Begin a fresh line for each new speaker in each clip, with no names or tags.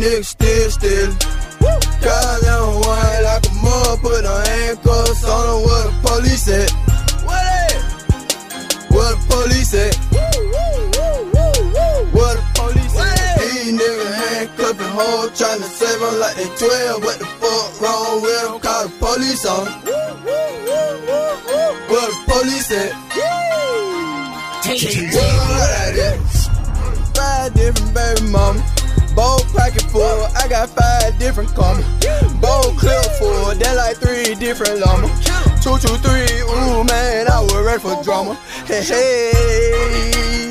still stealing. Cause I'm white like a mug, put on handcuffs on them, where the police at?
What at?
Where the police at? Where the police at? These niggas handcuffing hoes, tryna save them like they 12. What the fuck wrong with them? Call the police on 'em. Where the police at? Where that? Five different baby mama. Pocket full, I got five different commas. Bowl clip full, that like three different llamas. Two, two, three, ooh man, I was ready for drama. Hey, hey.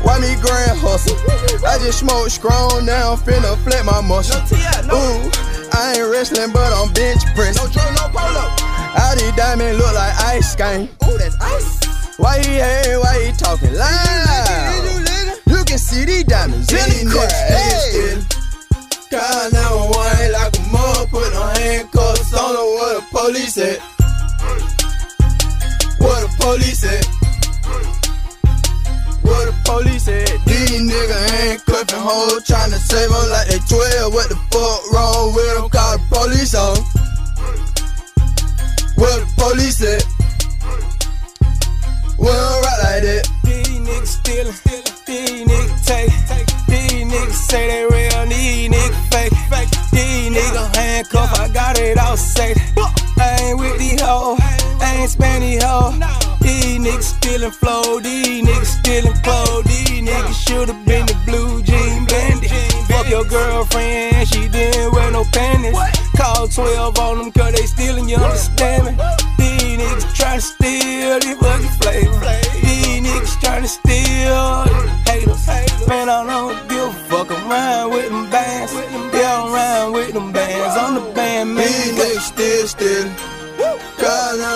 Why me grand hustle? I just smoke strong, now I'm finna flex my muscle.
No T.I., no.
Ooh, I ain't wrestling, but I'm bench pressing.
No dro, no polo.
All these diamonds look like ice skating.
Ooh, that's ice.
Why he hate? Why he talking loud? You can see these diamonds in the. The police at? Where the police at? Where the police at? These niggas handcuffing hoes, tryna save them like they 12. What the fuck wrong with them? Call the police oh. on 'em. Where the police at?
Niggas stealing flow, these niggas stealing clothes. These niggas should've been the blue jean bandit. Fuck your girlfriend, she didn't wear no panties. Call 12 on them cause they stealing, you understand me? These niggas tryna steal this fucking flavor. These niggas tryna steal haters. Man, I don't give a fuck. I'm with them bands. Yeah, I'm with them bands. I'm the band
These
man.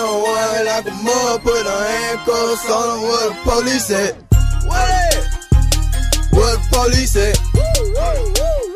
I'm white like a mug, put on handcuffs on them. Where the police at?
What at?
Where the police at? Where the